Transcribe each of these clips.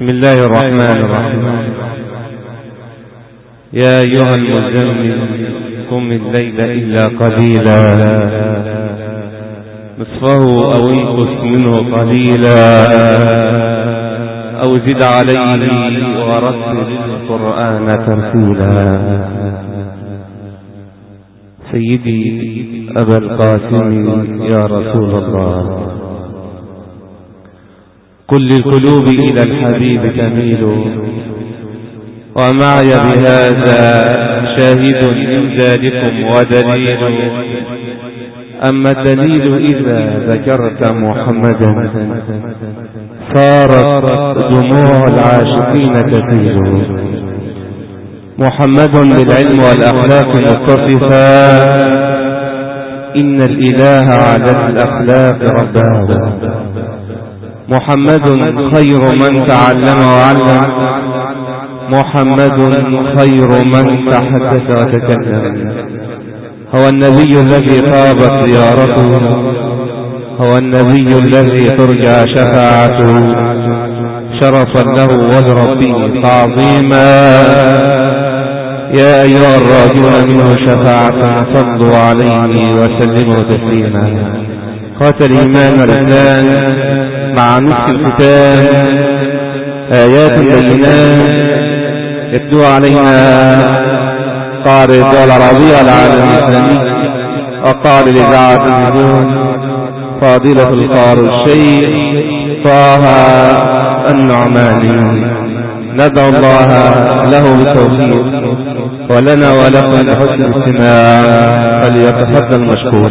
بسم الله الرحمن الرحيم. يا أيها المزمل قم الليل إلا قليلا. نصفه أو انقص منه قليلا. أو زد عليه ورتل القرآن ترتيلا. سيدي أبا القاسم يا رسول الله. كل القلوب إلى الحبيب تميل. ومعي بهذا شاهد من ذلكم ودليل. أما الدليل إذا ذكرت محمدا صارت دموع العاشقين تسيل محمد بالعلم والأخلاق متصفا. إن الإله على الأخلاق رباه محمد خير من تعلم وعلم. محمد خير من تحدث وتكلم. هو النبي الذي طابت زيارته. هو النبي الذي ترجى شفاعته. شرفا له ولربه تعظيما يا أيها الراجون منه شفاعة صلوا عليه وسلموا تسليما. قاتل الإيمان والإسلام مع نصف الختام آيات بينات يتلو علينا قارئ الدول العربية العالم الإسلامي وقارئ الإذاعة النجوم فاضلة القار الشيخ طه النعماني. ندعو الله له بالتوفيق ولنا ولكم بحسن الاستماع فليتفضل مشكور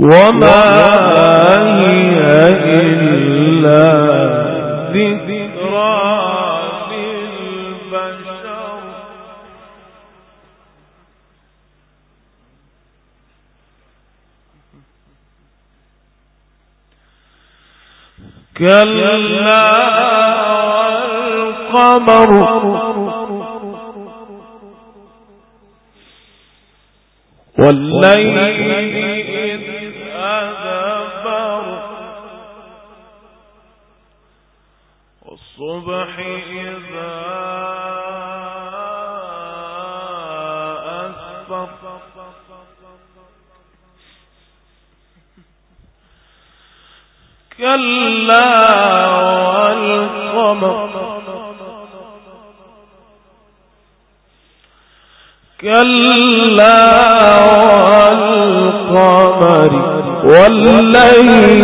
وما هي إلا ذكرى للبشر. كلا والقمر. والليل كلا والقمر. كلا والقمر والليل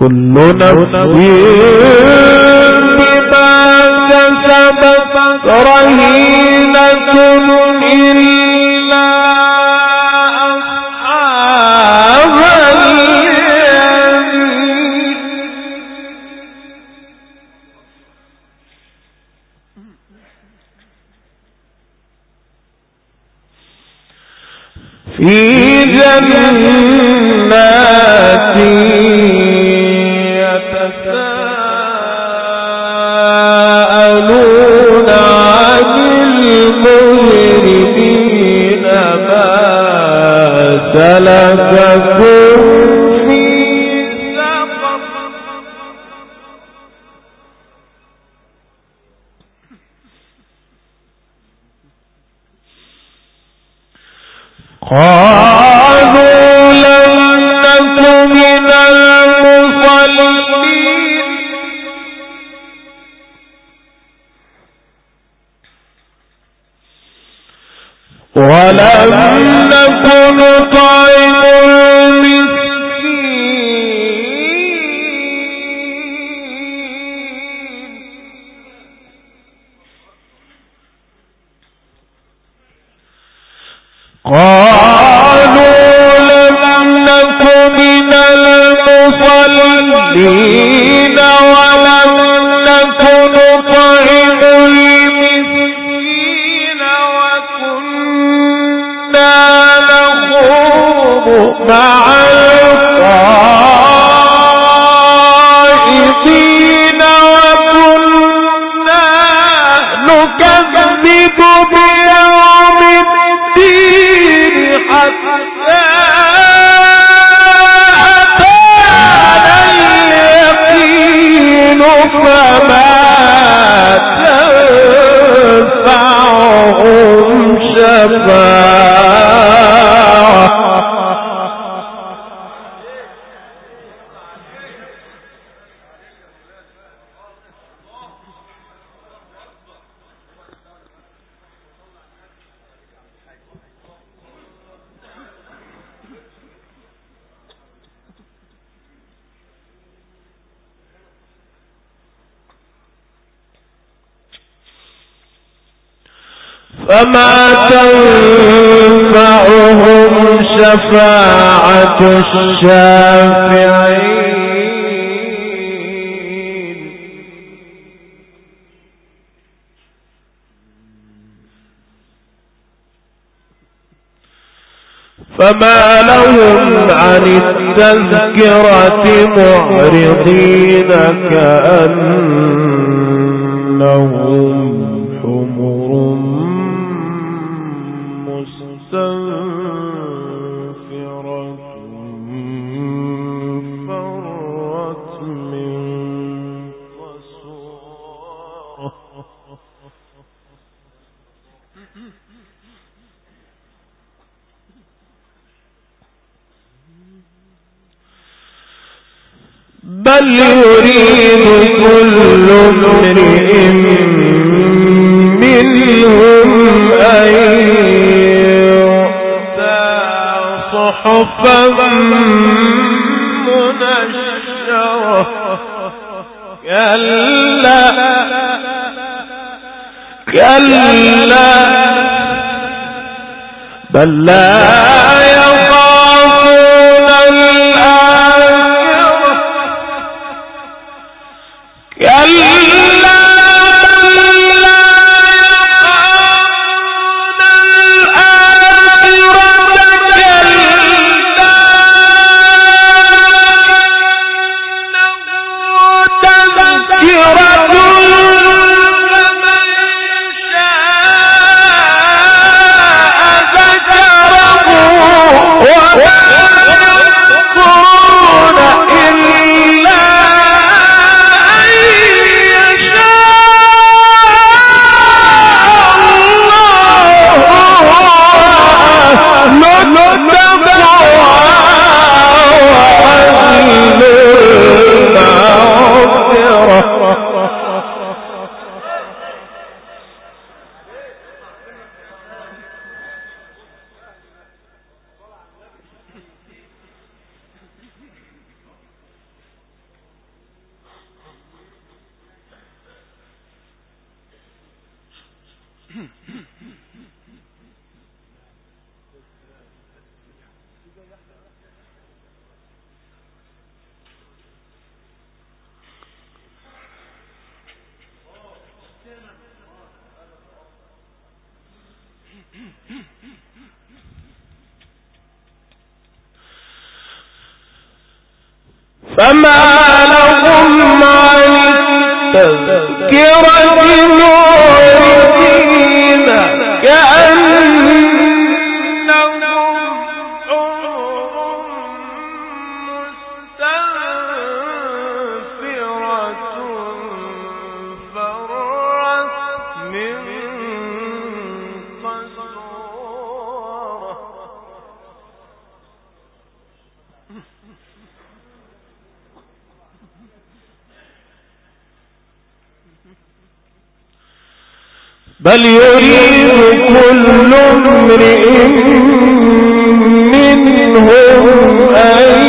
كل نفس بما كسبت رهينة إلا أصحاب في جنات قالوا لم نك من المصلين ولم نك نطعم المسكين وكنا نخوض مع فما تنفعهم شفاعة. فما تنفعهم شفاعة الشافعين فما لهم عن التذكرة معرضين كأنهم يريد كل امرئ منهم أن يؤتى صحفا منشرة كلا. كلا. بل لا. فما لهم عن التذكرة بل يريد كل امرئ منهم أن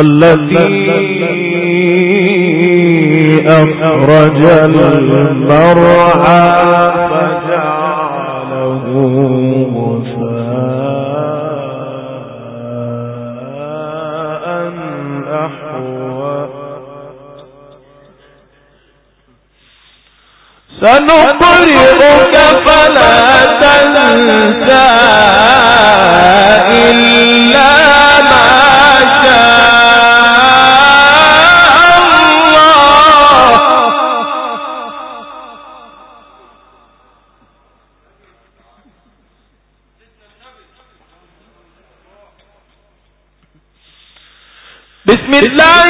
والذي أخرج المرعى فجعله غثاء أحوى. سنقرئك فلا تنسى إلا اللہ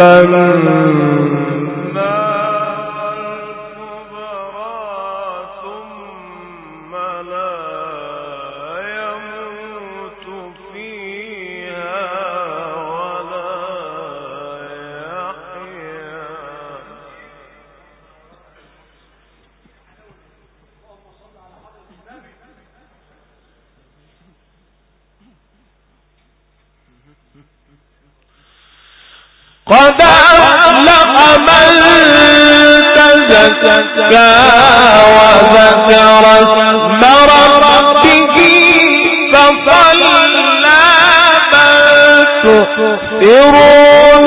لم قد أفلح من تزكى وذكر اسم ربه فصلى بل تؤثرون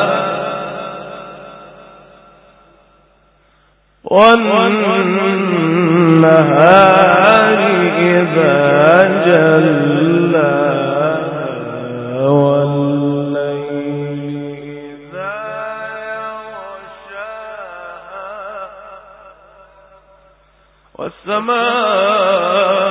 والنهار إذا يغشاها والسماء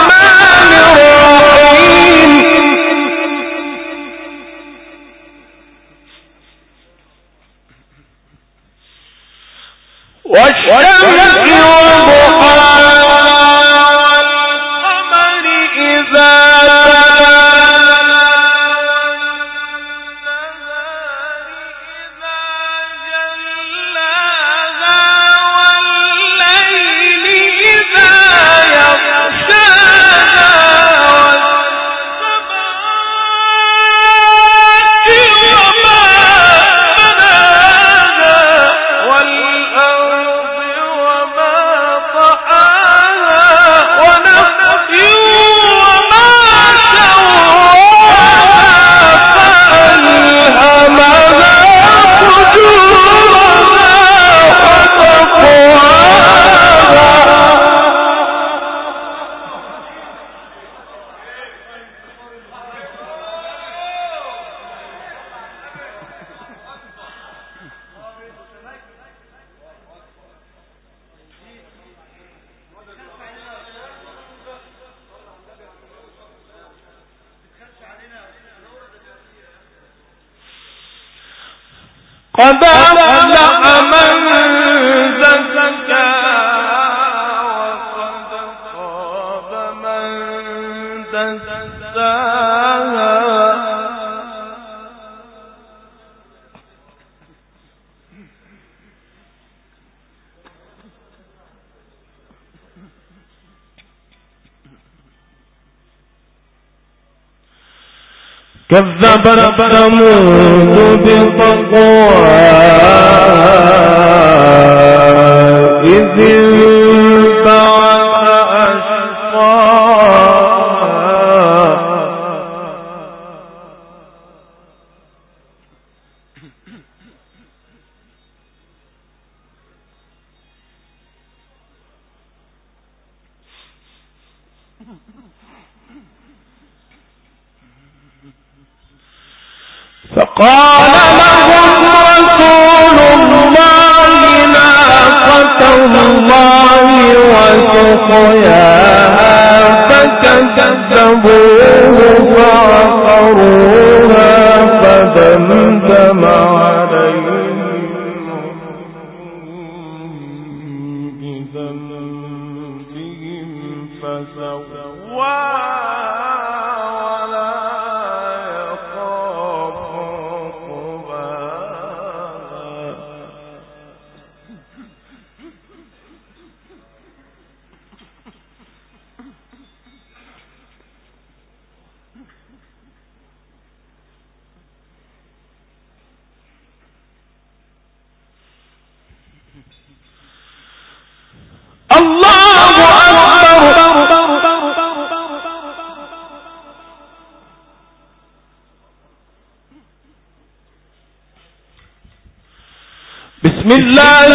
والشمس قد أفلح من كذب ثمود بالطقوى إذ قال من لا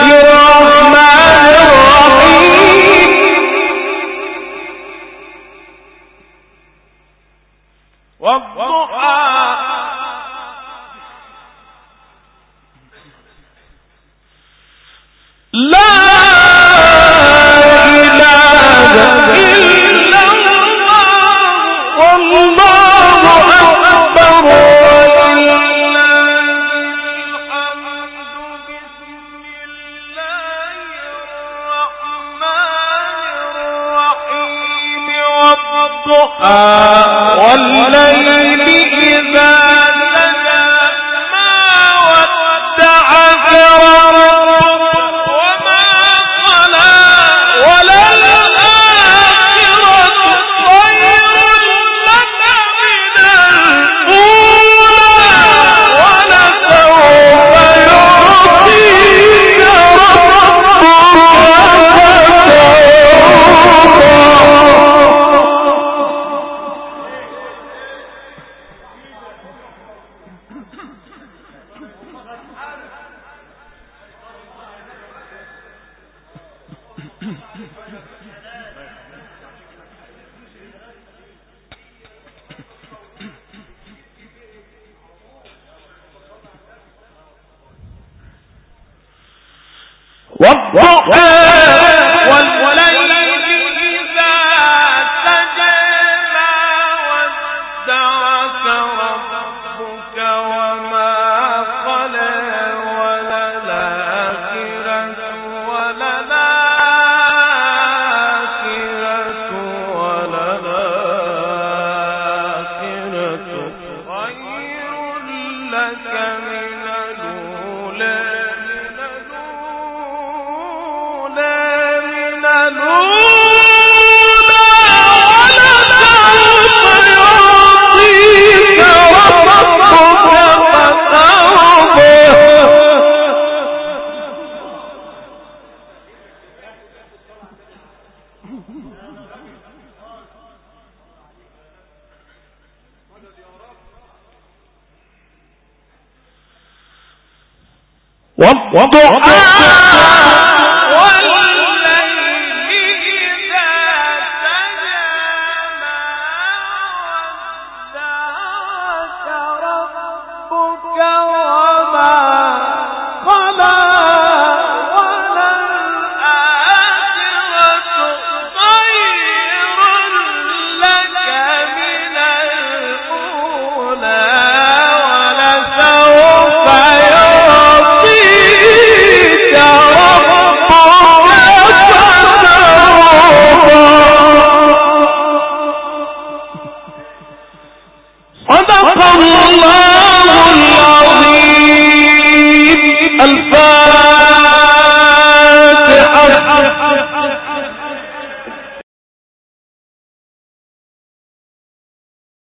وہ